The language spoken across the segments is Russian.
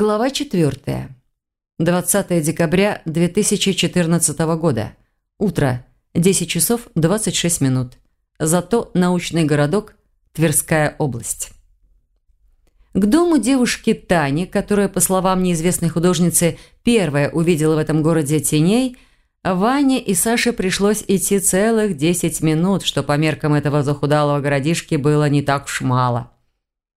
Глава 4. 20 декабря 2014 года. Утро. 10 часов 26 минут. Зато научный городок. Тверская область. К дому девушки Тани, которая, по словам неизвестной художницы, первая увидела в этом городе теней, Ване и Саше пришлось идти целых 10 минут, что по меркам этого захудалого городишки было не так уж мало.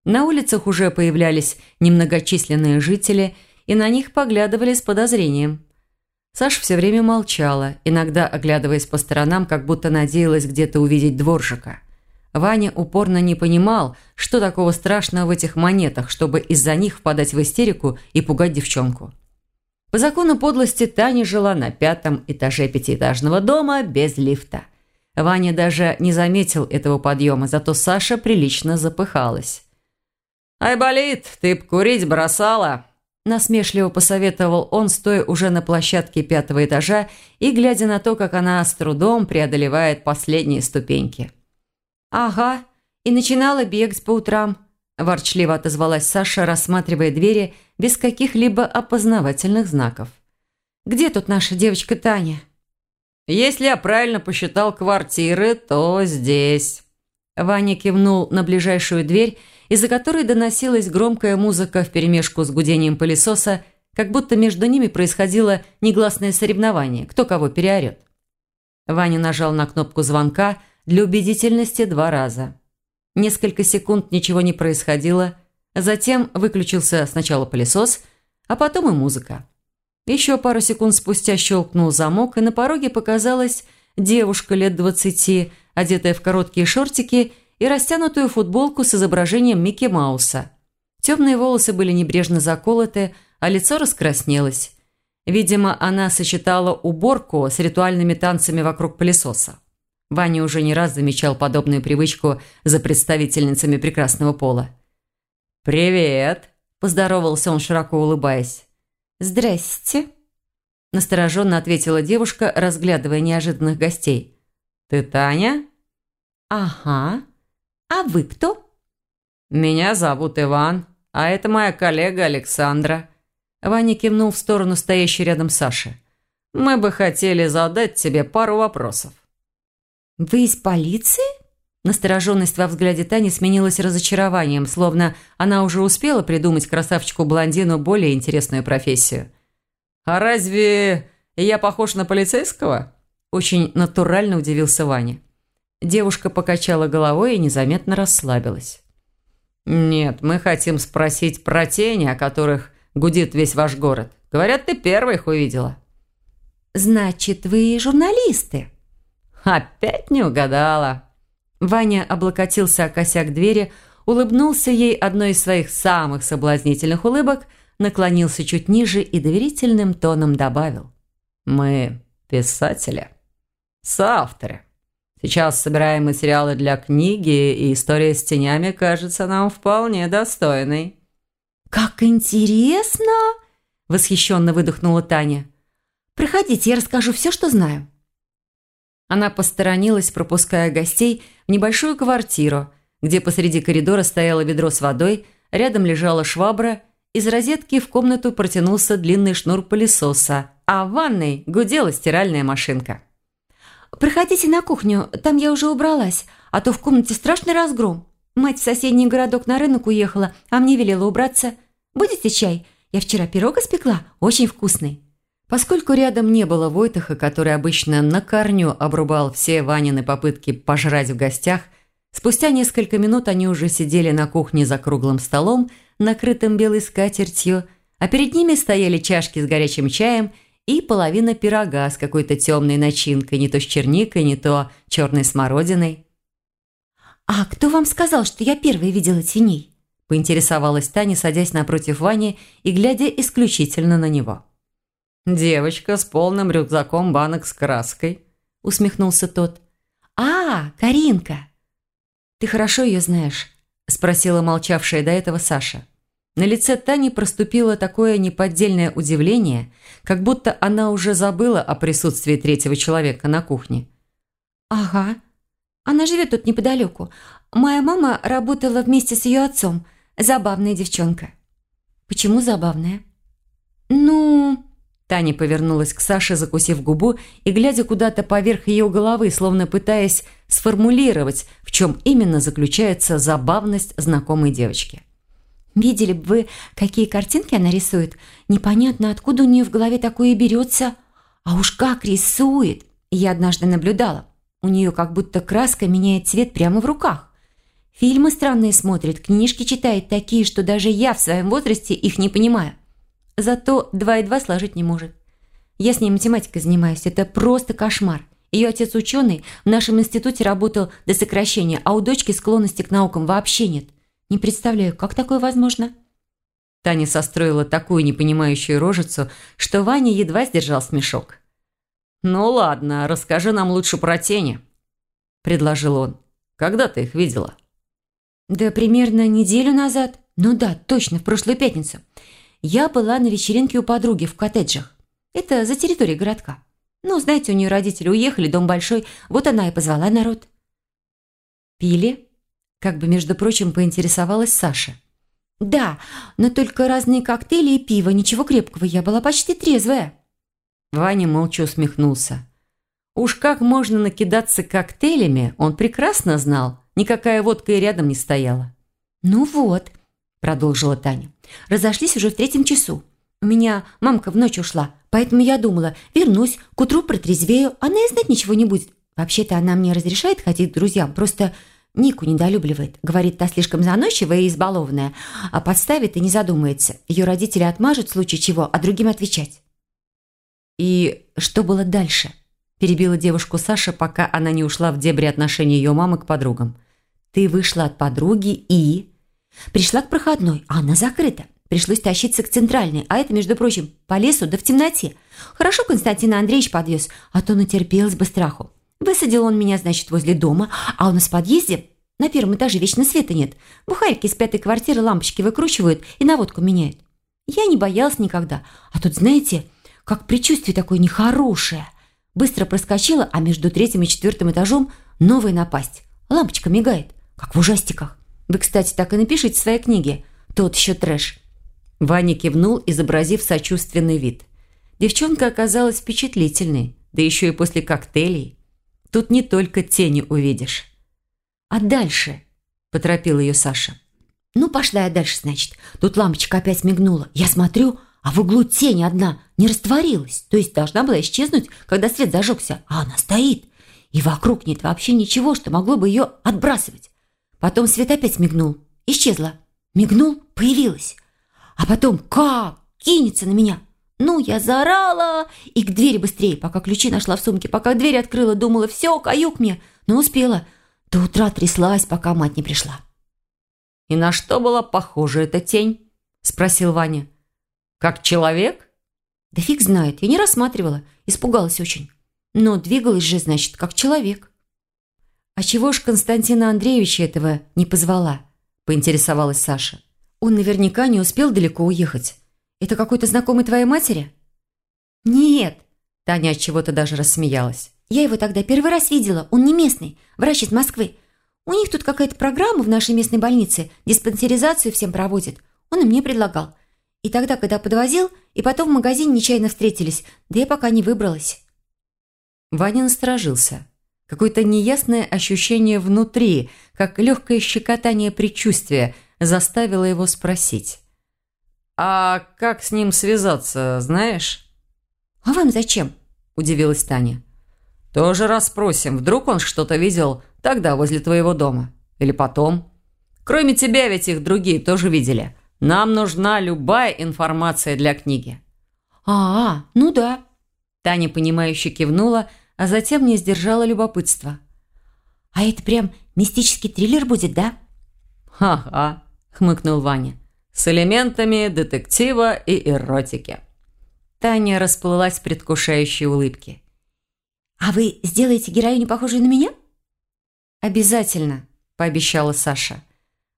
На улицах уже появлялись немногочисленные жители, и на них поглядывали с подозрением. Саша все время молчала, иногда оглядываясь по сторонам, как будто надеялась где-то увидеть дворжика. Ваня упорно не понимал, что такого страшного в этих монетах, чтобы из-за них впадать в истерику и пугать девчонку. По закону подлости Таня жила на пятом этаже пятиэтажного дома без лифта. Ваня даже не заметил этого подъема, зато Саша прилично запыхалась. «Айболит, ты б курить бросала!» Насмешливо посоветовал он, стоя уже на площадке пятого этажа и глядя на то, как она с трудом преодолевает последние ступеньки. «Ага, и начинала бегать по утрам», – ворчливо отозвалась Саша, рассматривая двери без каких-либо опознавательных знаков. «Где тут наша девочка Таня?» «Если я правильно посчитал квартиры, то здесь». Ваня кивнул на ближайшую дверь из-за которой доносилась громкая музыка вперемешку с гудением пылесоса, как будто между ними происходило негласное соревнование, кто кого переорет. Ваня нажал на кнопку звонка для убедительности два раза. Несколько секунд ничего не происходило, затем выключился сначала пылесос, а потом и музыка. Еще пару секунд спустя щелкнул замок, и на пороге показалась девушка лет двадцати, одетая в короткие шортики и растянутую футболку с изображением Микки Мауса. Темные волосы были небрежно заколоты, а лицо раскраснелось. Видимо, она сочетала уборку с ритуальными танцами вокруг пылесоса. Ваня уже не раз замечал подобную привычку за представительницами прекрасного пола. «Привет!» – поздоровался он, широко улыбаясь. «Здрасте!» – настороженно ответила девушка, разглядывая неожиданных гостей. «Ты Таня?» «Ага», «А вы кто?» «Меня зовут Иван, а это моя коллега Александра». Ваня кивнул в сторону стоящей рядом Саши. «Мы бы хотели задать тебе пару вопросов». «Вы из полиции?» Настороженность во взгляде Тани сменилась разочарованием, словно она уже успела придумать красавчику-блондину более интересную профессию. «А разве я похож на полицейского?» Очень натурально удивился Ваня. Девушка покачала головой и незаметно расслабилась. «Нет, мы хотим спросить про тени, о которых гудит весь ваш город. Говорят, ты первая их увидела». «Значит, вы журналисты?» «Опять не угадала». Ваня облокотился о косяк двери, улыбнулся ей одной из своих самых соблазнительных улыбок, наклонился чуть ниже и доверительным тоном добавил. «Мы писатели, соавторы». Сейчас собираем материалы для книги, и история с тенями кажется нам вполне достойной». «Как интересно!» – восхищенно выдохнула Таня. «Проходите, я расскажу все, что знаю». Она посторонилась, пропуская гостей в небольшую квартиру, где посреди коридора стояло ведро с водой, рядом лежала швабра, из розетки в комнату протянулся длинный шнур пылесоса, а в ванной гудела стиральная машинка. «Проходите на кухню, там я уже убралась, а то в комнате страшный разгром. Мать в соседний городок на рынок уехала, а мне велела убраться. Будете чай? Я вчера пирог испекла, очень вкусный». Поскольку рядом не было Войтаха, который обычно на корню обрубал все Ванины попытки пожрать в гостях, спустя несколько минут они уже сидели на кухне за круглым столом, накрытым белой скатертью, а перед ними стояли чашки с горячим чаем – и половина пирога с какой-то темной начинкой, не то с черникой, не то черной смородиной. «А кто вам сказал, что я первой видела теней?» поинтересовалась Таня, садясь напротив Вани и глядя исключительно на него. «Девочка с полным рюкзаком банок с краской», усмехнулся тот. «А, Каринка!» «Ты хорошо ее знаешь?» спросила молчавшая до этого Саша. На лице Тани проступило такое неподдельное удивление, как будто она уже забыла о присутствии третьего человека на кухне. «Ага. Она живет тут неподалеку. Моя мама работала вместе с ее отцом. Забавная девчонка». Почему забавная? Ну... Таня повернулась к Саше, закусив губу и глядя куда-то поверх ее головы, словно пытаясь сформулировать, в чем именно заключается забавность знакомой девочки. «Видели бы вы, какие картинки она рисует? Непонятно, откуда у нее в голове такое берется. А уж как рисует! Я однажды наблюдала. У нее как будто краска меняет цвет прямо в руках. Фильмы странные смотрит, книжки читает такие, что даже я в своем возрасте их не понимаю. Зато два и два сложить не может. Я с ней математикой занимаюсь. Это просто кошмар. Ее отец ученый, в нашем институте работал до сокращения, а у дочки склонности к наукам вообще нет. Не представляю, как такое возможно?» Таня состроила такую непонимающую рожицу, что Ваня едва сдержал смешок. «Ну ладно, расскажи нам лучше про тени», – предложил он. «Когда ты их видела?» «Да примерно неделю назад. Ну да, точно, в прошлую пятницу я была на вечеринке у подруги в коттеджах. Это за территорией городка. Ну, знаете, у нее родители уехали, дом большой, вот она и позвала народ. Пили? Как бы, между прочим, поинтересовалась Саша. Да, но только разные коктейли и пиво, ничего крепкого, я была почти трезвая. Ваня молча усмехнулся. Уж как можно накидаться коктейлями, он прекрасно знал. Никакая водка и рядом не стояла. «Ну вот», – продолжила Таня. Разошлись уже в третьем часу. У меня мамка в ночь ушла, поэтому я думала, вернусь, к утру протрезвею, она и знать ничего не будет. Вообще-то она мне разрешает ходить к друзьям, просто Нику недолюбливает. Говорит, та слишком заносчивая и избалованная, а подставит и не задумается. Ее родители отмажут в случае чего, а другим отвечать. «И что было дальше?» Перебила девушку Саша, пока она не ушла в дебри отношений ее мамы к подругам. «Ты вышла от подруги и...» Пришла к проходной, а она закрыта. Пришлось тащиться к центральной, а это, между прочим, по лесу да в темноте. Хорошо Константин Андреевич подвез, а то натерпелась бы страху. Высадил он меня, значит, возле дома, а у нас в подъезде на первом этаже вечно света нет. Бухарики с пятой квартиры лампочки выкручивают и наводку меняют. Я не боялась никогда. А тут, знаете, как предчувствие такое нехорошее. Быстро проскочила, а между третьим и четвертым этажом новая напасть. Лампочка мигает, как в ужастиках. Вы, кстати, так и напишите в своей книге. Тот еще трэш». Ваня кивнул, изобразив сочувственный вид. Девчонка оказалась впечатлительной, да еще и после коктейлей. Тут не только тени увидишь. «А дальше?» – поторопил ее Саша. «Ну, пошла я дальше, значит. Тут лампочка опять мигнула. Я смотрю, а в углу тень одна не растворилась. То есть должна была исчезнуть, когда свет зажегся. А она стоит. И вокруг нет вообще ничего, что могло бы ее отбрасывать. Потом свет опять мигнул. Исчезла. Мигнул, появилась. А потом как? Кинется на меня. Ну, я заорала и к двери быстрее, пока ключи нашла в сумке. Пока дверь открыла, думала, все, каюк мне. Но успела. До утра тряслась, пока мать не пришла. «И на что была похожа эта тень?» – спросил Ваня. «Как человек?» «Да фиг знает, я не рассматривала, испугалась очень. Но двигалась же, значит, как человек». «А чего ж Константина Андреевича этого не позвала?» – поинтересовалась Саша. «Он наверняка не успел далеко уехать. Это какой-то знакомый твоей матери?» «Нет!» – Таня от чего-то даже рассмеялась. «Я его тогда первый раз видела. Он не местный, врач из Москвы. У них тут какая-то программа в нашей местной больнице, диспансеризацию всем проводит. Он и мне предлагал. И тогда, когда подвозил, и потом в магазине нечаянно встретились, да я пока не выбралась». Ваня насторожился. Какое-то неясное ощущение внутри, как легкое щекотание предчувствия, заставило его спросить. «А как с ним связаться, знаешь?» «А вам зачем?» – удивилась Таня. «Тоже расспросим. Вдруг он что-то видел тогда возле твоего дома? Или потом? Кроме тебя ведь их другие тоже видели. Нам нужна любая информация для книги». «А, ну да». Таня, понимающе кивнула – а затем не сдержала любопытства. «А это прям мистический триллер будет, да?» «Ха-ха», — хмыкнул Ваня. «С элементами детектива и эротики». Таня расплылась в предвкушающей улыбке. «А вы сделаете героиню похожую на меня?» «Обязательно», – пообещала Саша.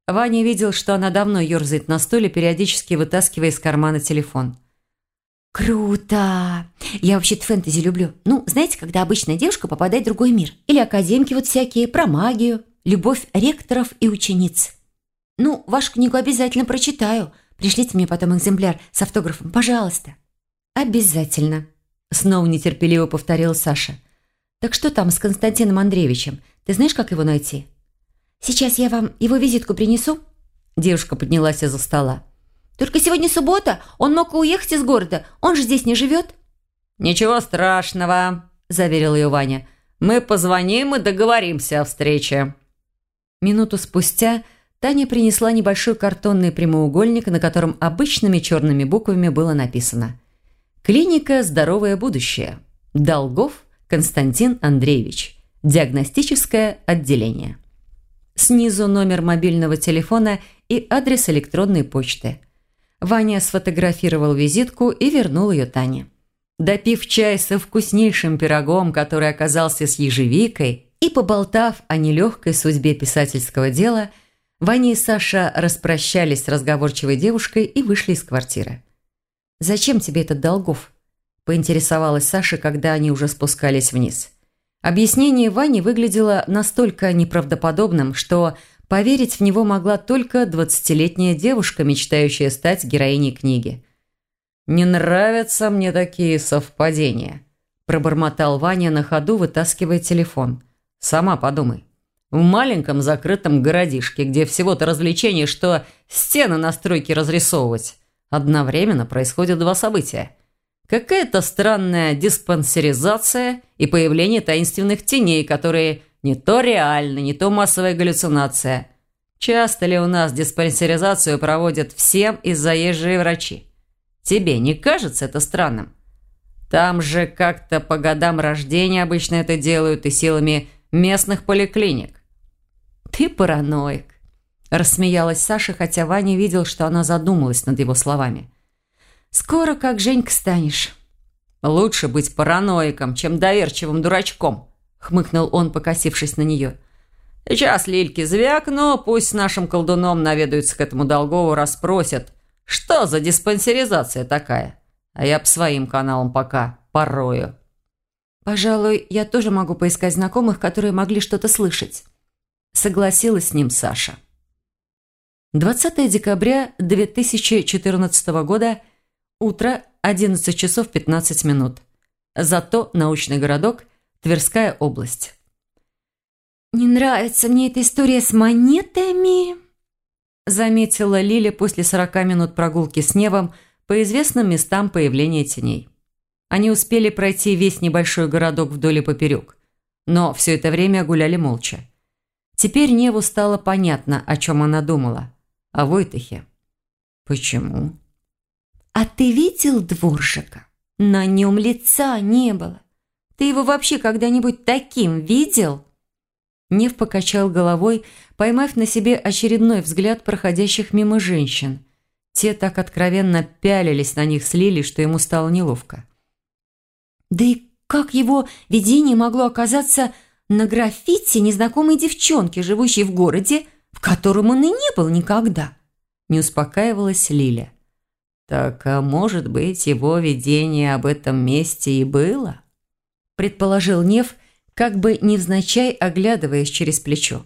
Ваня видел, что она давно ерзает на стуле, периодически вытаскивая из кармана телефон. «Круто! Я вообще-то фэнтези люблю. Ну, знаете, когда обычная девушка попадает в другой мир. Или академки вот всякие, про магию, любовь ректоров и учениц. Ну, вашу книгу обязательно прочитаю. Пришлите мне потом экземпляр с автографом, пожалуйста». «Обязательно», – снова нетерпеливо повторил Саша. «Так что там с Константином Андреевичем? Ты знаешь, как его найти?» «Сейчас я вам его визитку принесу». Девушка поднялась из-за стола. «Только сегодня суббота, он мог уехать из города, он же здесь не живет». «Ничего страшного», – заверил ее Ваня. «Мы позвоним и договоримся о встрече». Минуту спустя Таня принесла небольшой картонный прямоугольник, на котором обычными черными буквами было написано «Клиника «Здоровое будущее». Долгов Константин Андреевич. Диагностическое отделение». Снизу номер мобильного телефона и адрес электронной почты. Ваня сфотографировал визитку и вернул ее Тане. Допив чай со вкуснейшим пирогом, который оказался с ежевикой, и поболтав о нелегкой судьбе писательского дела, Ваня и Саша распрощались с разговорчивой девушкой и вышли из квартиры. «Зачем тебе этот Долгов?» – поинтересовалась Саша, когда они уже спускались вниз. Объяснение Вани выглядело настолько неправдоподобным, что поверить в него могла только двадцатилетняя девушка, мечтающая стать героиней книги – «Не нравятся мне такие совпадения», – пробормотал Ваня на ходу, вытаскивая телефон. «Сама подумай. В маленьком закрытом городишке, где всего-то развлечение, что стены на стройке разрисовывать, одновременно происходят два события. Какая-то странная диспансеризация и появление таинственных теней, которые не то реальны, не то массовая галлюцинация. Часто ли у нас диспансеризацию проводят всем и заезжие врачи? Тебе не кажется это странным? Там же как-то по годам рождения обычно это делают и силами местных поликлиник. Ты параноик. Рассмеялась Саша, хотя Ваня видел, что она задумалась над его словами. «Скоро как Женька станешь». «Лучше быть параноиком, чем доверчивым дурачком», — хмыкнул он, покосившись на нее. «Сейчас Лильки звякну, пусть с нашим колдуном наведаются к этому Долгову, расспросят, что за диспансеризация такая? А я б своим каналом пока порою. Пожалуй, я тоже могу поискать знакомых, которые могли что-то слышать. Согласилась с ним Саша. 20 декабря 2014 года, утро, 11 часов 15 минут. Зато научный городок, Тверская область. «Не нравится мне эта история с монетами», заметила Лиля после 40 минут прогулки с Невом по известным местам появления теней. Они успели пройти весь небольшой городок вдоль и поперек, но все это время гуляли молча. Теперь Неву стало понятно, о чем она думала. О Войтахе. Почему? «А ты видел дворжика? На нем лица не было. Ты его вообще когда-нибудь таким видел?» Нев покачал головой, поймав на себе очередной взгляд проходящих мимо женщин. Те так откровенно пялились на них с Лили, что ему стало неловко. «Да и как его видение могло оказаться на граффити незнакомой девчонки, живущей в городе, в котором он и не был никогда?» Не успокаивалась Лиля. «Так, а может быть, его видение об этом месте и было?» Предположил Нев, как бы невзначай оглядываясь через плечо.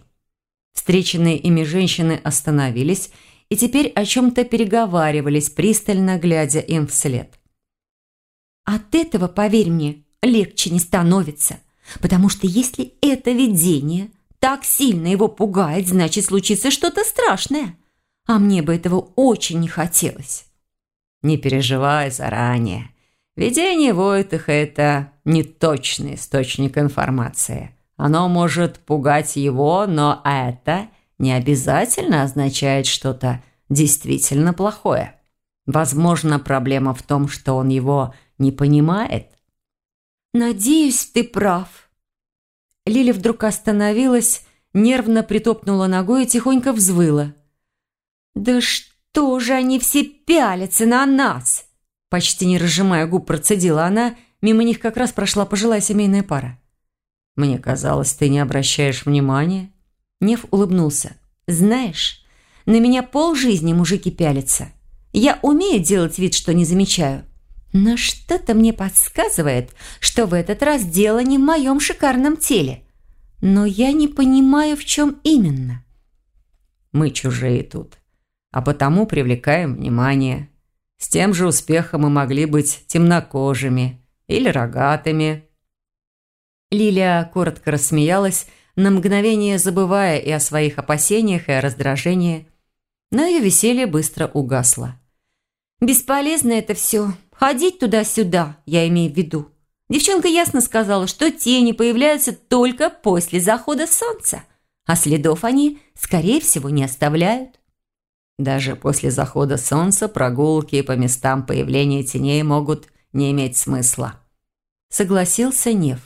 Встреченные ими женщины остановились и теперь о чем-то переговаривались, пристально глядя им вслед. «От этого, поверь мне, легче не становится, потому что если это видение так сильно его пугает, значит, случится что-то страшное, а мне бы этого очень не хотелось». «Не переживай заранее. Видение Войтаха – это неточный источник информации. Оно может пугать его, но это не обязательно означает что-то действительно плохое. Возможно, проблема в том, что он его не понимает. «Надеюсь, ты прав». Лили вдруг остановилась, нервно притопнула ногой и тихонько взвыла. «Да что же они все пялятся на нас?» Почти не разжимая губ, процедила она – Мимо них как раз прошла пожилая семейная пара. «Мне казалось, ты не обращаешь внимания». Нев улыбнулся. «Знаешь, на меня полжизни мужики пялятся. Я умею делать вид, что не замечаю. Но что-то мне подсказывает, что в этот раз дело не в моем шикарном теле. Но я не понимаю, в чем именно». «Мы чужие тут. а потому привлекаем внимание. С тем же успехом мы могли быть темнокожими или рогатыми». Лилия коротко рассмеялась, на мгновение забывая и о своих опасениях, и о раздражении. Но ее веселье быстро угасло. «Бесполезно это все. Ходить туда-сюда, я имею в виду. Девчонка ясно сказала, что тени появляются только после захода солнца, а следов они, скорее всего, не оставляют. Даже после захода солнца прогулки по местам появления теней могут не иметь смысла. Согласился Нев.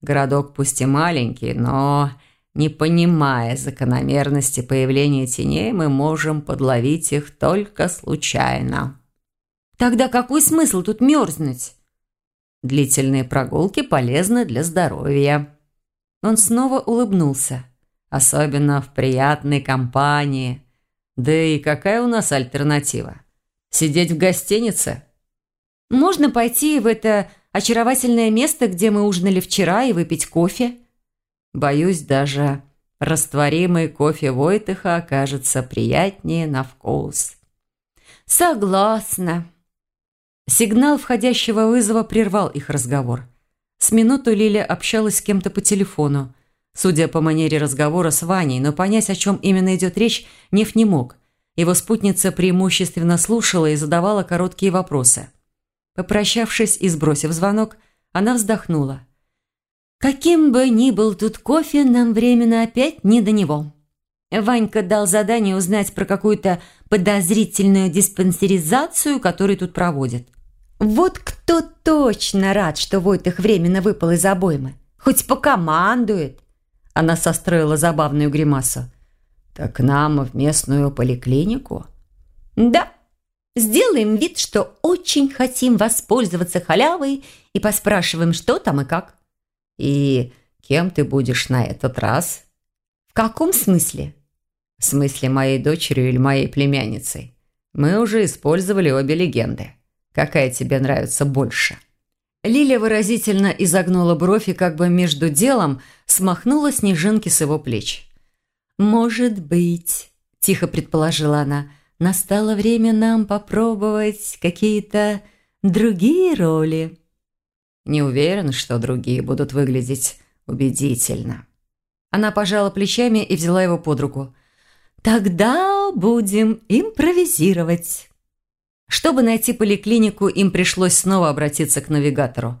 Городок пусть и маленький, но, не понимая закономерности появления теней, мы можем подловить их только случайно. Тогда какой смысл тут мерзнуть? Длительные прогулки полезны для здоровья. Он снова улыбнулся. Особенно в приятной компании. Да и какая у нас альтернатива? Сидеть в гостинице? Можно пойти в это очаровательное место, где мы ужинали вчера, и выпить кофе. Боюсь, даже растворимый кофе Войтыха окажется приятнее на вкус. Согласна. Сигнал входящего вызова прервал их разговор. С минуту Лиля общалась с кем-то по телефону. Судя по манере разговора с Ваней, но понять, о чем именно идет речь, Нев не мог. Его спутница преимущественно слушала и задавала короткие вопросы. Попрощавшись и сбросив звонок, она вздохнула. «Каким бы ни был тут кофе, нам временно опять не до него. Ванька дал задание узнать про какую-то подозрительную диспансеризацию, которую тут проводят. Вот кто точно рад, что Войтых временно выпал из обоймы. Хоть покомандует. Она состроила забавную гримасу. «Так нам в местную поликлинику?» «Да. Сделаем вид, что очень хотим воспользоваться халявой и поспрашиваем, что там и как». «И кем ты будешь на этот раз?» «В каком смысле?» В смысле, моей дочерью или моей племянницей. Мы уже использовали обе легенды. Какая тебе нравится больше?» Лиля выразительно изогнула бровь и как бы между делом смахнула снежинки с его плеч. «Может быть», – тихо предположила она, – «настало время нам попробовать какие-то другие роли». «Не уверен, что другие будут выглядеть убедительно». Она пожала плечами и взяла его под руку – Тогда будем импровизировать. Чтобы найти поликлинику, им пришлось снова обратиться к навигатору.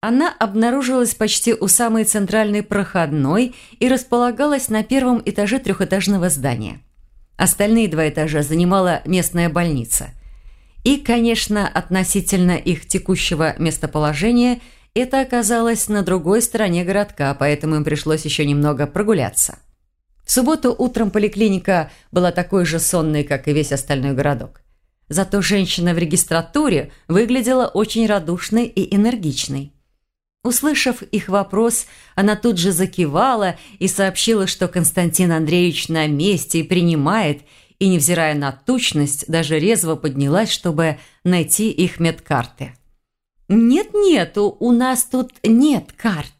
Она обнаружилась почти у самой центральной проходной и располагалась на первом этаже трехэтажного здания. Остальные два этажа занимала местная больница. И, конечно, относительно их текущего местоположения, это оказалось на другой стороне городка, поэтому им пришлось еще немного прогуляться. В субботу утром поликлиника была такой же сонной, как и весь остальной городок. Зато женщина в регистратуре выглядела очень радушной и энергичной. Услышав их вопрос, она тут же закивала и сообщила, что Константин Андреевич на месте и принимает, и, невзирая на тучность, даже резво поднялась, чтобы найти их медкарты. «Нет-нет, у нас тут нет карт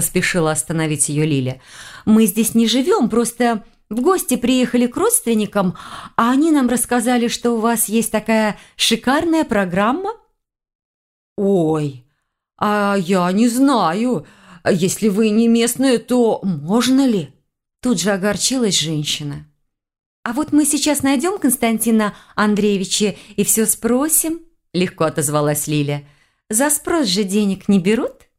поспешила остановить ее Лиля. «Мы здесь не живем, просто в гости приехали к родственникам, а они нам рассказали, что у вас есть такая шикарная программа». «Ой, а я не знаю. Если вы не местные, то можно ли?» Тут же огорчилась женщина. «А вот мы сейчас найдем Константина Андреевича и все спросим», – легко отозвалась Лиля. «За спрос же денег не берут?»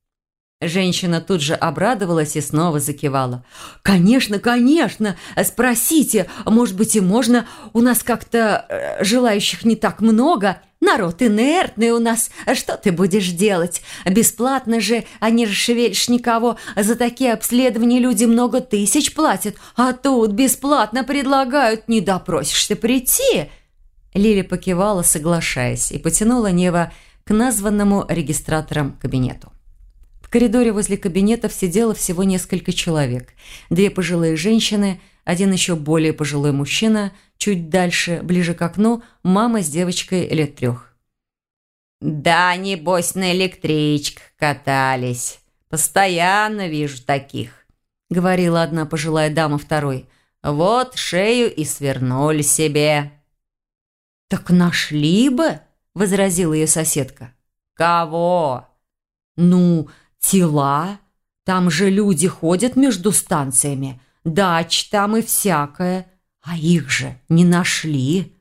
Женщина тут же обрадовалась и снова закивала. «Конечно, конечно! Спросите, может быть, и можно. У нас как-то э, желающих не так много. Народ инертный у нас. Что ты будешь делать? Бесплатно же, а не расшевелишь никого. За такие обследования люди много тысяч платят, а тут бесплатно предлагают. Не допросишься прийти!» Лиля покивала, соглашаясь, и потянула Нева к названному регистратором кабинету коридоре возле кабинетов сидело всего несколько человек. Две пожилые женщины, один еще более пожилой мужчина, чуть дальше, ближе к окну, мама с девочкой лет трех. «Да, небось, на электричках катались. Постоянно вижу таких», — говорила одна пожилая дама второй. Вот шею и свернули себе». «Так нашли бы», – возразила ее соседка. «Кого?» «Ну, тела. Там же люди ходят между станциями. Дач там и всякое. А их же не нашли».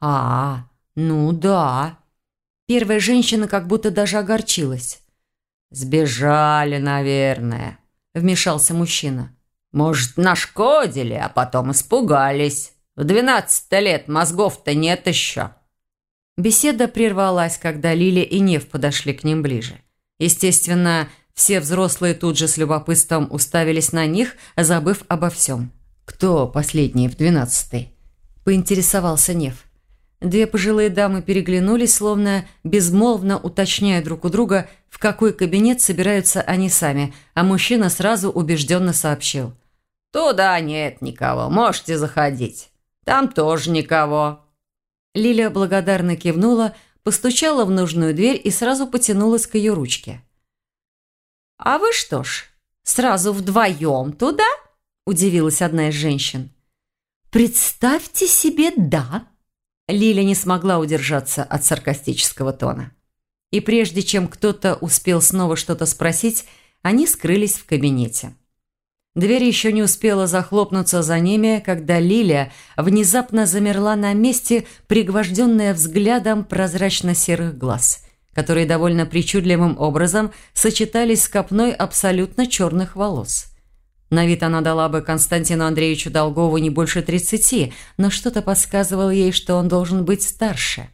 «А, ну да». Первая женщина как будто даже огорчилась. «Сбежали, наверное», – вмешался мужчина. «Может, нашкодили, а потом испугались. В двенадцать лет мозгов-то нет еще». Беседа прервалась, когда Лиля и Нев подошли к ним ближе. Естественно, все взрослые тут же с любопытством уставились на них, забыв обо всем. «Кто последний в двенадцатой?» – поинтересовался Нев. Две пожилые дамы переглянулись, словно безмолвно уточняя друг у друга, в какой кабинет собираются они сами, а мужчина сразу убежденно сообщил. «Туда нет никого, можете заходить. Там тоже никого». Лиля благодарно кивнула, постучала в нужную дверь и сразу потянулась к ее ручке. «А вы что ж, сразу вдвоем туда?» – удивилась одна из женщин. «Представьте себе, да!» Лиля не смогла удержаться от саркастического тона. И прежде чем кто-то успел снова что-то спросить, они скрылись в кабинете. Дверь еще не успела захлопнуться за ними, когда Лиля внезапно замерла на месте, пригвожденная взглядом прозрачно-серых глаз, которые довольно причудливым образом сочетались с копной абсолютно черных волос. На вид она дала бы Константину Андреевичу Долгову не больше тридцати, но что-то подсказывало ей, что он должен быть старше.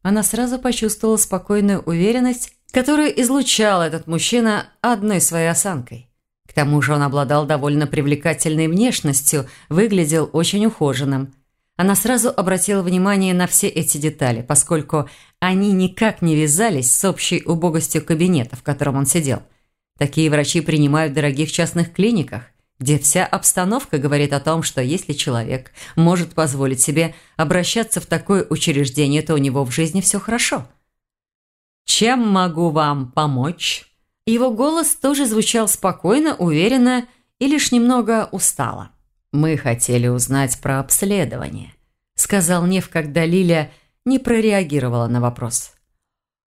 Она сразу почувствовала спокойную уверенность, которую излучал этот мужчина одной своей осанкой. К тому же он обладал довольно привлекательной внешностью, выглядел очень ухоженным. Она сразу обратила внимание на все эти детали, поскольку они никак не вязались с общей убогостью кабинета, в котором он сидел. Такие врачи принимают в дорогих частных клиниках, где вся обстановка говорит о том, что если человек может позволить себе обращаться в такое учреждение, то у него в жизни все хорошо. «Чем могу вам помочь?» Его голос тоже звучал спокойно, уверенно и лишь немного устало. «Мы хотели узнать про обследование», – сказал Нев, когда Лиля не прореагировала на вопрос.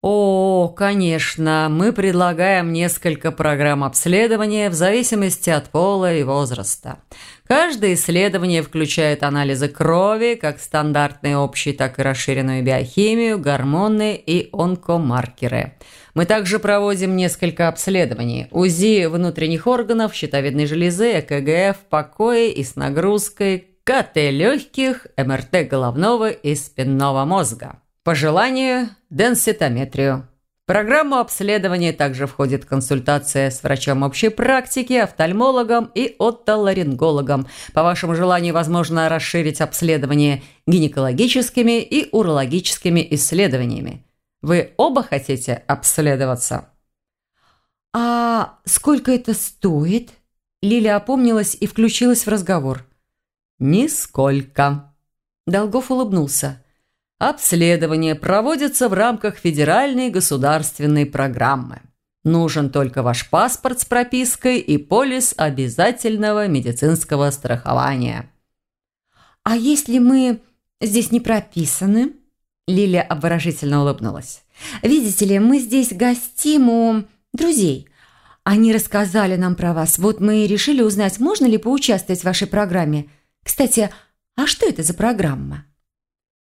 «О, конечно, мы предлагаем несколько программ обследования в зависимости от пола и возраста. Каждое исследование включает анализы крови, как стандартные общие, так и расширенную биохимию, гормоны и онкомаркеры. Мы также проводим несколько обследований. УЗИ внутренних органов, щитовидной железы, ЭКГ в покое и с нагрузкой, КТ легких, МРТ головного и спинного мозга. По желанию – денситометрию. В программу обследования также входит консультация с врачом общей практики, офтальмологом и отоларингологом. По вашему желанию возможно расширить обследование гинекологическими и урологическими исследованиями. Вы оба хотите обследоваться? «А сколько это стоит?» Лиля опомнилась и включилась в разговор. «Нисколько». Долгов улыбнулся. Обследование проводится в рамках федеральной государственной программы. Нужен только ваш паспорт с пропиской и полис обязательного медицинского страхования. А если мы здесь не прописаны? Лилия обворожительно улыбнулась. Видите ли, мы здесь гостим у друзей. Они рассказали нам про вас. Вот мы и решили узнать, можно ли поучаствовать в вашей программе. Кстати, а что это за программа?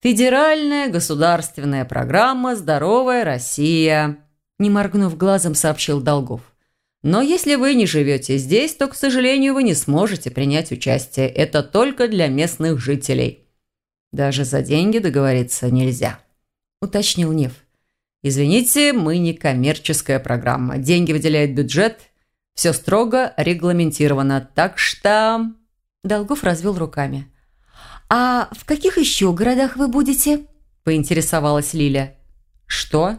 «Федеральная государственная программа «Здоровая Россия», не моргнув глазом, сообщил Долгов. «Но если вы не живете здесь, то, к сожалению, вы не сможете принять участие. Это только для местных жителей. Даже за деньги договориться нельзя», – уточнил Нев. «Извините, мы не коммерческая программа. Деньги выделяет бюджет. Все строго регламентировано. Так что...» Долгов развел руками. «А в каких еще городах вы будете?» – поинтересовалась Лиля. «Что?»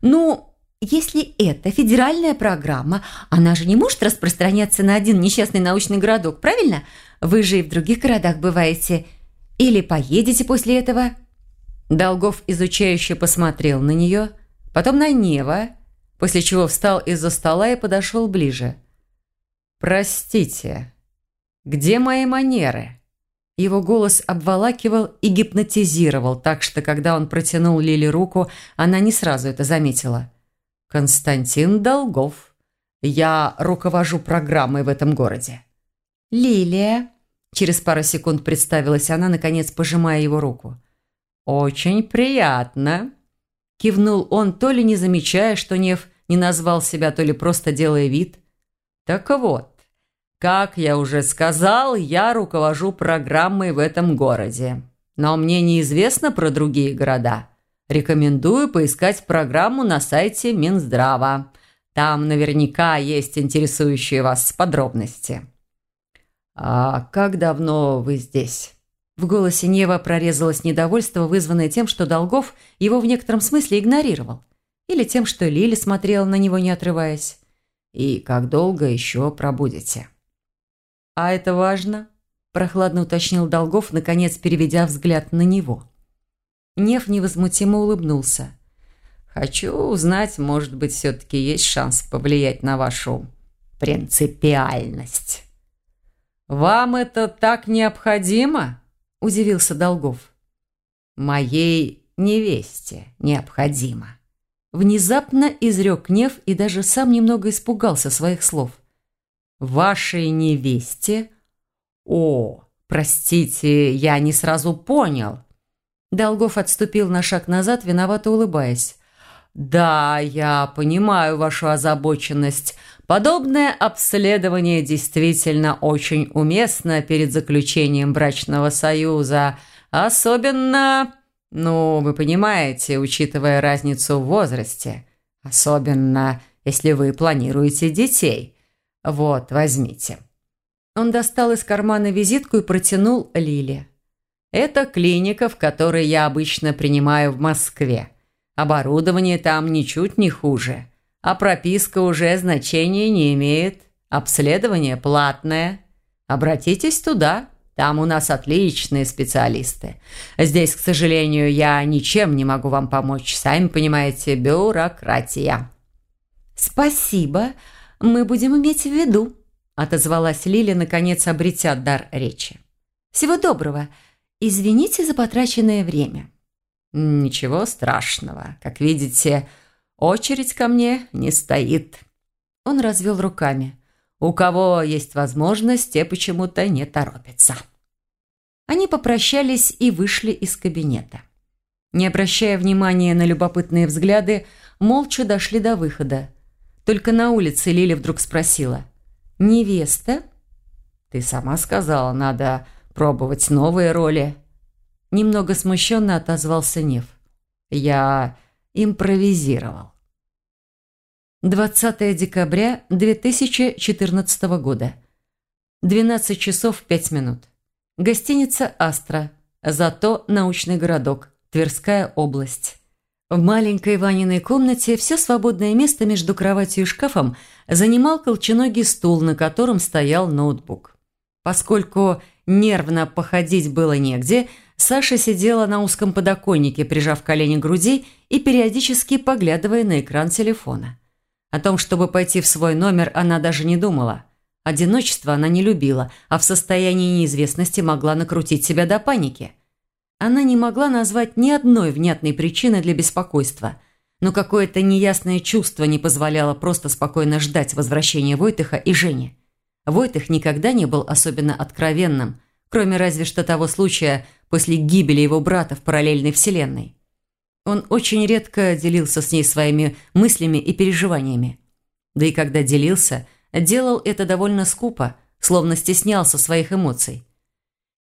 «Ну, если это федеральная программа, она же не может распространяться на один несчастный научный городок, правильно? Вы же и в других городах бываете. Или поедете после этого?» Долгов изучающе посмотрел на нее, потом на Нева, после чего встал из-за стола и подошел ближе. «Простите, Где мои манеры?» Его голос обволакивал и гипнотизировал, так что, когда он протянул Лиле руку, она не сразу это заметила. «Константин Долгов. Я руковожу программой в этом городе». «Лилия», – через пару секунд представилась она, наконец пожимая его руку. «Очень приятно», – кивнул он, то ли не замечая, что Нев не назвал себя, то ли просто делая вид. «Так вот, как я уже сказал, я руковожу программой в этом городе. Но мне неизвестно про другие города. Рекомендую поискать программу на сайте Минздрава. Там наверняка есть интересующие вас подробности. «А как давно вы здесь?» В голосе Нева прорезалось недовольство, вызванное тем, что Долгов его в некотором смысле игнорировал. Или тем, что Лили смотрела на него, не отрываясь. «И как долго еще пробудете?» «А это важно?» – прохладно уточнил Долгов, наконец переведя взгляд на него. Нев невозмутимо улыбнулся. «Хочу узнать, может быть, все-таки есть шанс повлиять на вашу принципиальность». «Вам это так необходимо?» – удивился Долгов. «Моей невесте необходимо». Внезапно изрек Нев и даже сам немного испугался своих слов – вашей невесте? О, простите, я не сразу понял. Долгов отступил на шаг назад, виновато улыбаясь. «Да, я понимаю вашу озабоченность. Подобное обследование действительно очень уместно перед заключением брачного союза. Особенно, ну, вы понимаете, учитывая разницу в возрасте. Особенно, если вы планируете детей. «Вот, возьмите». Он достал из кармана визитку и протянул Лиле. «Это клиника, в которой я обычно принимаю в Москве. Оборудование там ничуть не хуже, а прописка уже значения не имеет. Обследование платное. Обратитесь туда, там у нас отличные специалисты. Здесь, к сожалению, я ничем не могу вам помочь, сами понимаете, бюрократия». «Спасибо», мы будем иметь в виду», – отозвалась Лили, наконец обретя дар речи. «Всего доброго. Извините за потраченное время». «Ничего страшного. Как видите, очередь ко мне не стоит». Он развел руками. «У кого есть возможность, те почему-то не торопятся». Они попрощались и вышли из кабинета. Не обращая внимания на любопытные взгляды, молча дошли до выхода. Только на улице Лили вдруг спросила. «Невеста?» «Ты сама сказала, надо пробовать новые роли». Немного смущенно отозвался Нев. «Я импровизировал». 20 декабря 2014 года. 12 часов 5 минут. Гостиница «Астра». Зато научный городок. Тверская область. В маленькой Ваниной комнате все свободное место между кроватью и шкафом занимал колченогий стул, на котором стоял ноутбук. Поскольку нервно походить было негде, Саша сидела на узком подоконнике, прижав колени к груди и периодически поглядывая на экран телефона. О том, чтобы пойти в свой номер, она даже не думала. Одиночество она не любила, а в состоянии неизвестности могла накрутить себя до паники – она не могла назвать ни одной внятной причины для беспокойства, но какое-то неясное чувство не позволяло просто спокойно ждать возвращения Войтыха и Жени. Войтых никогда не был особенно откровенным, кроме разве что того случая после гибели его брата в параллельной вселенной. Он очень редко делился с ней своими мыслями и переживаниями. Да и когда делился, делал это довольно скупо, словно стеснялся своих эмоций.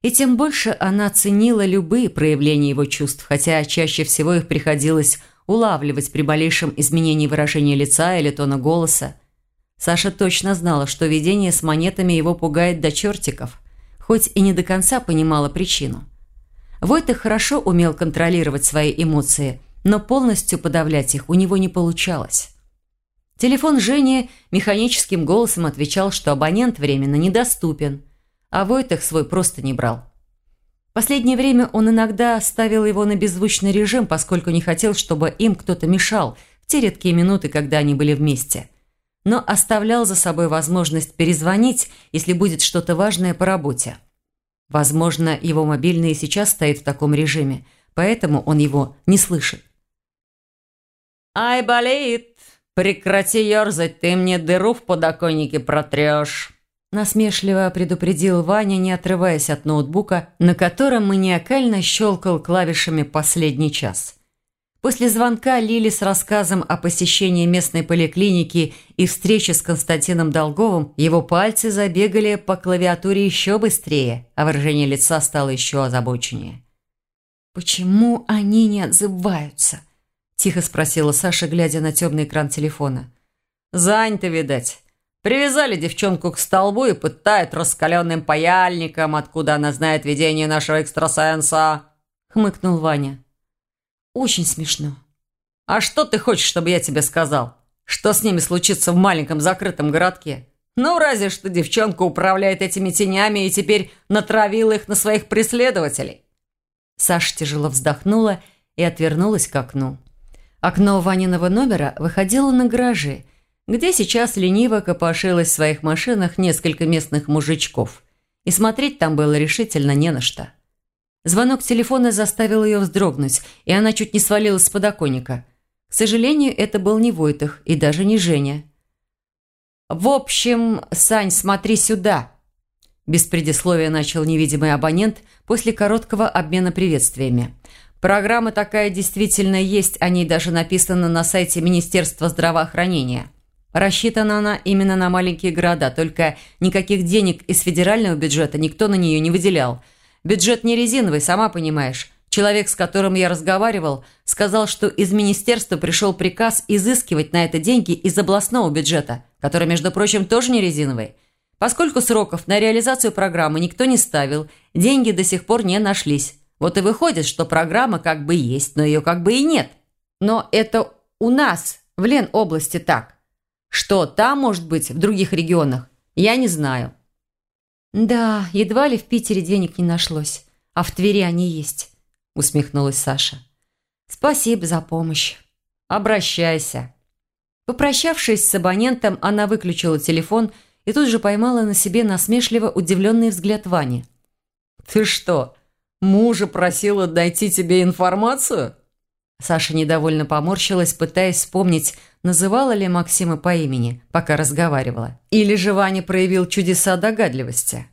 И тем больше она ценила любые проявления его чувств, хотя чаще всего их приходилось улавливать при малейшем изменении выражения лица или тона голоса. Саша точно знала, что видение с монетами его пугает до чертиков, хоть и не до конца понимала причину. Войтых хорошо умел контролировать свои эмоции, но полностью подавлять их у него не получалось. Телефон Жени механическим голосом отвечал, что абонент временно недоступен – а Войтах свой просто не брал. Последнее время он иногда ставил его на беззвучный режим, поскольку не хотел, чтобы им кто-то мешал в те редкие минуты, когда они были вместе. но оставлял за собой возможность перезвонить, если будет что-то важное по работе. Возможно, его мобильный сейчас стоит в таком режиме, поэтому он его не слышит. «Ай, болит! Прекрати ерзать, ты мне дыру в подоконнике протрешь!» Насмешливо предупредил Ваня, не отрываясь от ноутбука, на котором маниакально щелкал клавишами последний час. После звонка Лили с рассказом о посещении местной поликлиники и встрече с Константином Долговым его пальцы забегали по клавиатуре еще быстрее, а выражение лица стало еще озабоченнее. «Почему они не отзываются?» – тихо спросила Саша, глядя на темный экран телефона. «Занято, видать. Привязали девчонку к столбу и пытают раскаленным паяльником, откуда она знает видение нашего экстрасенса», – хмыкнул Ваня. «Очень смешно». «А что ты хочешь, чтобы я тебе сказал? Что с ними случится в маленьком закрытом городке? Ну, разве что девчонка управляет этими тенями и теперь натравила их на своих преследователей». Саша тяжело вздохнула и отвернулась к окну. Окно Ваниного номера выходило на гаражи – где сейчас лениво копошилось в своих машинах несколько местных мужичков. И смотреть там было решительно не на что. Звонок телефона заставил ее вздрогнуть, и она чуть не свалилась с подоконника. К сожалению, это был не Войтах и даже не Женя. «В общем, Сань, смотри сюда!» Без предисловия начал невидимый абонент после короткого обмена приветствиями. Программа такая действительно есть, о ней даже написано на сайте Министерства здравоохранения. Рассчитана она именно на маленькие города, только никаких денег из федерального бюджета никто на нее не выделял. Бюджет не резиновый, сама понимаешь. Человек, с которым я разговаривал, сказал, что из министерства пришел приказ изыскивать на это деньги из областного бюджета, который, между прочим, тоже не резиновый. Поскольку сроков на реализацию программы никто не ставил, деньги до сих пор не нашлись. Вот и выходит, что программа как бы есть, но ее как бы и нет. Но это у нас, в Ленобласти, так. Что там может быть в других регионах, я не знаю. Да, едва ли в Питере денег не нашлось, а в Твери они есть, усмехнулась Саша. Спасибо за помощь. Обращайся. Попрощавшись с абонентом, она выключила телефон и тут же поймала на себе насмешливо удивленный взгляд Вани. «Ты что, мужа просила дойти тебе информацию?» Саша недовольно поморщилась, пытаясь вспомнить, называла ли Максима по имени, пока разговаривала. Или же Ваня проявил чудеса догадливости.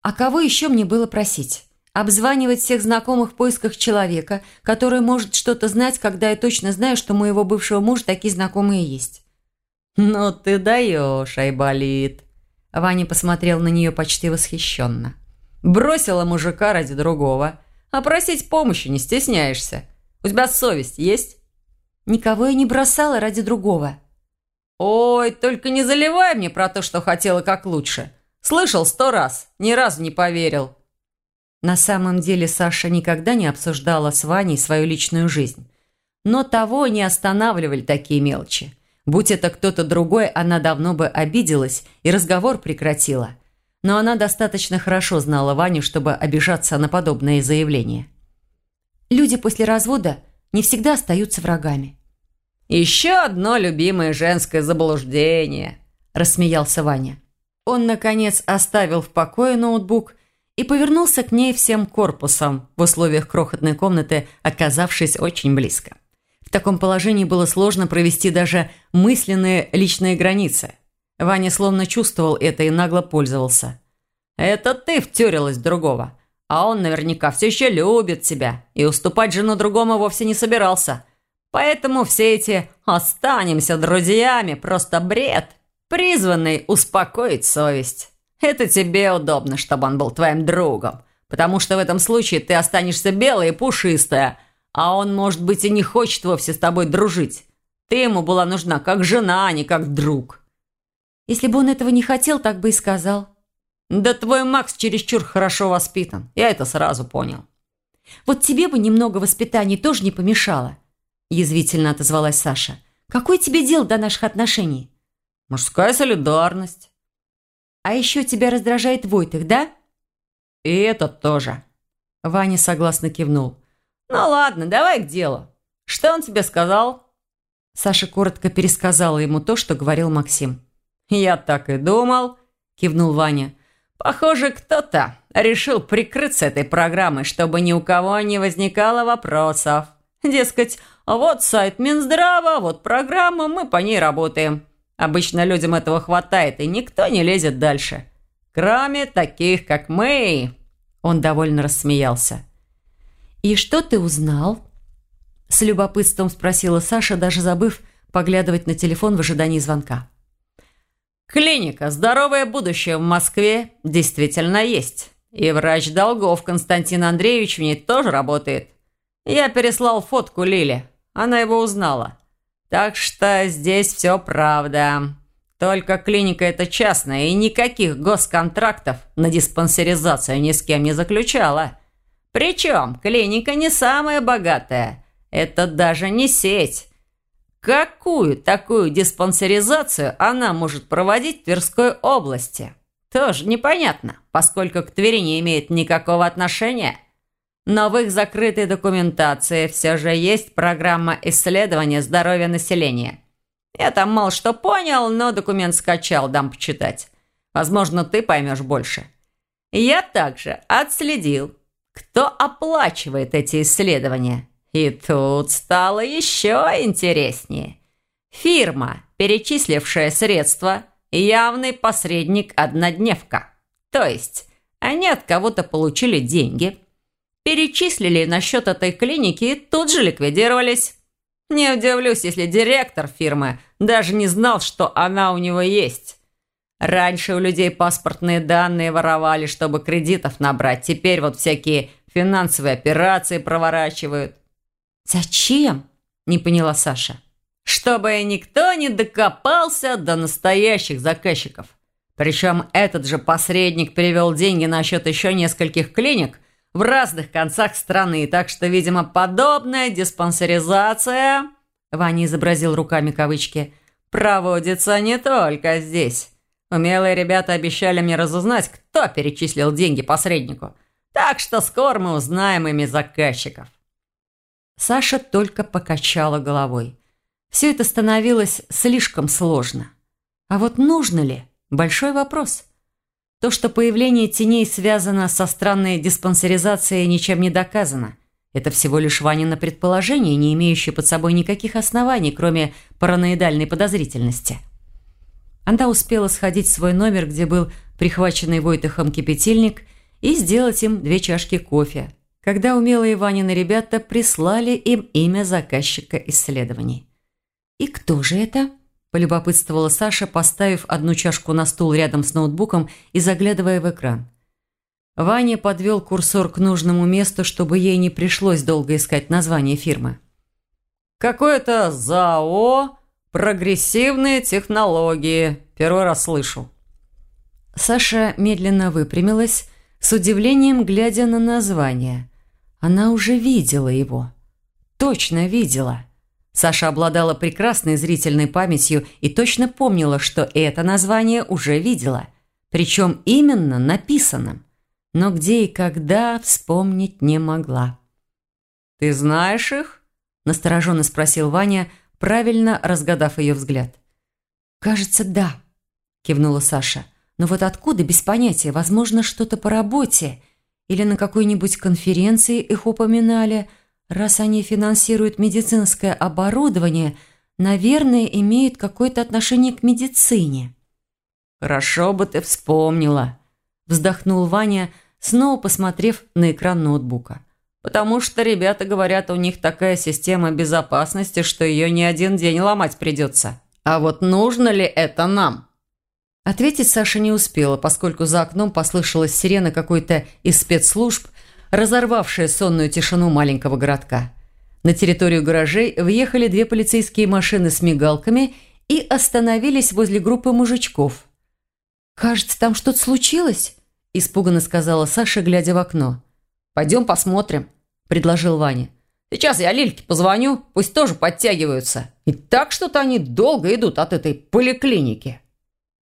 «А кого еще мне было просить? Обзванивать всех знакомых в поисках человека, который может что-то знать, когда я точно знаю, что у моего бывшего мужа такие знакомые есть». «Ну ты даешь, Айболит!» Ваня посмотрел на нее почти восхищенно. «Бросила мужика ради другого, а просить помощи не стесняешься. У тебя совесть есть?» «Никого я не бросала ради другого». «Ой, только не заливай мне про то, что хотела как лучше. Слышал сто раз, ни разу не поверил». На самом деле Саша никогда не обсуждала с Ваней свою личную жизнь. Но того не останавливали такие мелочи. Будь это кто-то другой, она давно бы обиделась и разговор прекратила. Но она достаточно хорошо знала Ваню, чтобы обижаться на подобные заявления. Люди после развода не всегда остаются врагами. «Еще одно любимое женское заблуждение», – рассмеялся Ваня. Он, наконец, оставил в покое ноутбук и повернулся к ней всем корпусом, в условиях крохотной комнаты, оказавшись очень близко. В таком положении было сложно провести даже мысленные личные границы. Ваня словно чувствовал это и нагло пользовался. «Это ты втюрилась другого. А он наверняка все еще любит тебя и уступать жену другому вовсе не собирался. Поэтому все эти «останемся друзьями» – просто бред, призванный успокоить совесть. Это тебе удобно, чтобы он был твоим другом, потому что в этом случае ты останешься белая и пушистая, а он, может быть, и не хочет вовсе с тобой дружить. Ты ему была нужна как жена, а не как друг. Если бы он этого не хотел, так бы и сказал. «Да твой Макс чересчур хорошо воспитан. Я это сразу понял». «Вот тебе бы немного воспитания тоже не помешало», – язвительно отозвалась Саша. «Какое тебе дело до наших отношений?» «Мужская солидарность». «А еще тебя раздражает Войтых, да?» «И этот тоже». Ваня согласно кивнул. «Ну ладно, давай к делу. Что он тебе сказал?» Саша коротко пересказала ему то, что говорил Максим. «Я так и думал», – кивнул Ваня. «Похоже, кто-то решил прикрыться этой программой, чтобы ни у кого не возникало вопросов. Дескать, вот сайт Минздрава, вот программа, мы по ней работаем. Обычно людям этого хватает, и никто не лезет дальше. Кроме таких, как мы». Он довольно рассмеялся. «И что ты узнал?» С любопытством спросила Саша, даже забыв поглядывать на телефон в ожидании звонка. «Клиника «Здоровое будущее» в Москве действительно есть. И врач Долгов Константин Андреевич в ней тоже работает. Я переслал фотку Лиле. Она его узнала. Так что здесь все правда. Только клиника эта частная и никаких госконтрактов на диспансеризацию ни с кем не заключала. Причем клиника не самая богатая. Это даже не сеть. Какую такую диспансеризацию она может проводить в Тверской области? Тоже непонятно, поскольку к Твери не имеет никакого отношения. Но в их закрытой документации все же есть программа исследования здоровья населения. Я там мало что понял, но документ скачал, дам почитать. Возможно, ты поймешь больше. Я также отследил, кто оплачивает эти исследования. И тут стало еще интереснее. Фирма, перечислившая средства, явный посредник-однодневка. То есть они от кого-то получили деньги, перечислили на счет этой клиники и тут же ликвидировались. Не удивлюсь, если директор фирмы даже не знал, что она у него есть. Раньше у людей паспортные данные воровали, чтобы кредитов набрать. Теперь вот всякие финансовые операции проворачивают. «Зачем?» – не поняла Саша. «Чтобы никто не докопался до настоящих заказчиков. Причем этот же посредник перевел деньги на счет еще нескольких клиник в разных концах страны, так что, видимо, подобная диспансеризация...» Ваня изобразил руками кавычки. «Проводится не только здесь. Умелые ребята обещали мне разузнать, кто перечислил деньги посреднику. Так что скоро мы узнаем ими заказчиков». Саша только покачала головой. Все это становилось слишком сложно. А вот нужно ли? Большой вопрос. То, что появление теней связано со странной диспансеризацией, ничем не доказано. Это всего лишь Ванина предположение, не имеющее под собой никаких оснований, кроме параноидальной подозрительности. Она успела сходить в свой номер, где был прихваченный Войтахом кипятильник, и сделать им две чашки кофе – когда умелые Ванины ребята прислали им имя заказчика исследований. «И кто же это?» – полюбопытствовала Саша, поставив одну чашку на стул рядом с ноутбуком и заглядывая в экран. Ваня подвел курсор к нужному месту, чтобы ей не пришлось долго искать название фирмы. «Какое-то ЗАО «Прогрессивные технологии». Первый раз слышу». Саша медленно выпрямилась, с удивлением глядя на название. Она уже видела его. Точно видела. Саша обладала прекрасной зрительной памятью и точно помнила, что это название уже видела. Причем именно написанным. Но где и когда вспомнить не могла. «Ты знаешь их?» – настороженно спросил Ваня, правильно разгадав ее взгляд. «Кажется, да», – кивнула Саша. «Но вот откуда, без понятия, возможно, что-то по работе или на какой-нибудь конференции их упоминали. Раз они финансируют медицинское оборудование, наверное, имеют какое-то отношение к медицине. «Хорошо бы ты вспомнила», – вздохнул Ваня, снова посмотрев на экран ноутбука. «Потому что ребята говорят, у них такая система безопасности, что ее не один день ломать придется. А вот нужно ли это нам?» Ответить Саша не успела, поскольку за окном послышалась сирена какой-то из спецслужб, разорвавшая сонную тишину маленького городка. На территорию гаражей въехали две полицейские машины с мигалками и остановились возле группы мужичков. «Кажется, там что-то случилось?» – испуганно сказала Саша, глядя в окно. «Пойдем посмотрим», – предложил Ваня. «Сейчас я Лильке позвоню, пусть тоже подтягиваются. И так что-то они долго идут от этой поликлиники».